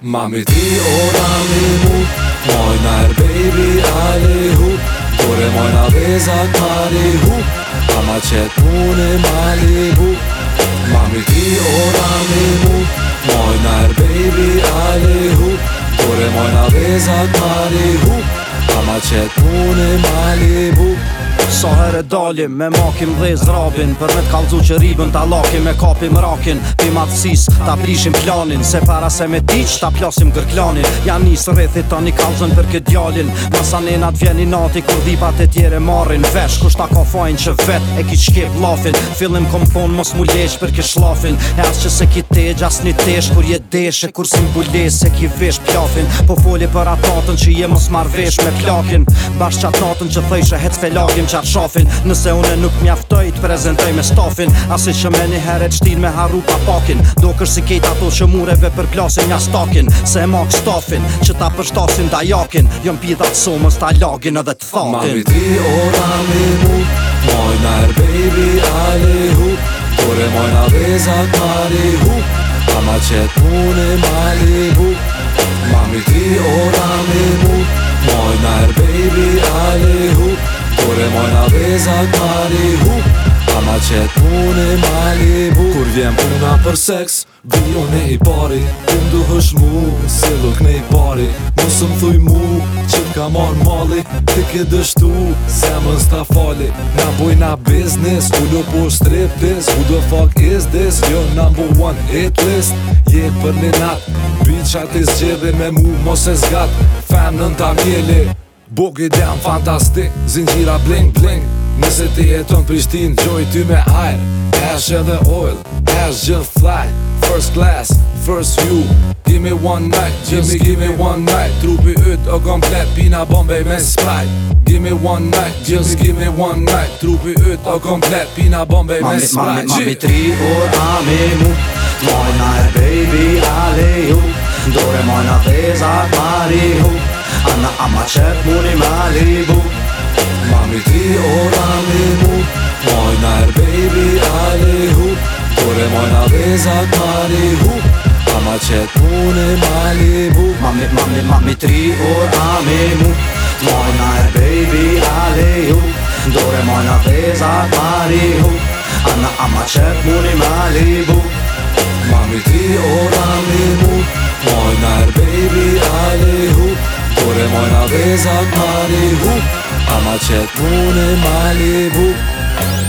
Mami ti o nami mu, moj nër er baby ali hu, kore moj në vezat mari hu, Kama qëtë punë e mali hu Mami ti o nami mu, moj nër er baby ali hu, kore moj në vezat mari hu, ama qëtë punë e mali hu Sa herë dalim me makim dhe zrabin Për me t'kallzu që ribën t'a lakim me kapim rakin Pim atësis t'a prishim planin Se para se me t'iq t'a plasim gërklanin Jan njës rrethit t'a një kallzën për këtë djalin Masa nenat vjen i nati kur dhipat e tjere marrin Vesh kush t'a ka fajn që vet e ki qkep lafin Filim kom mos mu leq për kësh lafin E as që se ki tegj as një tesh kur je desh E kur si se ki vesh plafin Po foli për atatën që je mos marvesh me plakin Bash që atatën që hec felakim shafin Nëse une nuk mjaftoj të prezentoj me stafin Asi që me një heret shtin me harru pa pakin Do kërë si kejt ato që mureve për klasin nga stakin Se e mak stafin që ta përshtasin da jakin Jom pida të somës ta lagin edhe të thatin Mami ti o nami mu Moj nër er baby ali hu Kore moj në vezat mali hu Kama që të mali hu Mami ti o nami mu Moj nër er baby ali hu zezat mali hu Ama që t'pune mali bu Kur vjen puna për seks, bio ne i pari Ti hësh mu, Se luk ne i pari Musë më thuj mu, që t'ka marr mali Ti ke dështu, se më s'ta fali Na buj na biznis, U do po strip Who the fuck is this, jo number one hit list Je për një nat, bitcha ti zgjedi me mu Mos e zgat, Fan nën ta mjeli Bogi dem fantastik, zinjira bling bling ti jeton Prishtin Gjoj ty me air Ash edhe oil Ash gjith fly First class First view Give me one night Give me, give me one night Trupi yt o komplet Pina bombej me sprite Give me one night Just give me one night Trupi yt o komplet Pina bombej me sprite Mami, mami, mami tri ur a me mu Mojna e baby ale ju Dore mojna pezat mari hu Anna ama qep muni mali bu Kori tri ora me mu baby ali hu Kore moj në vezat mali hu Mama qëtë punë e mali bu Mami, mami, tri ora me mu baby ali hu Dore moj në vezat mali hu Anna ama qëtë punë e mali bu Mami tri ora mojnë avezat mali hu Ama qëtë mune mali hu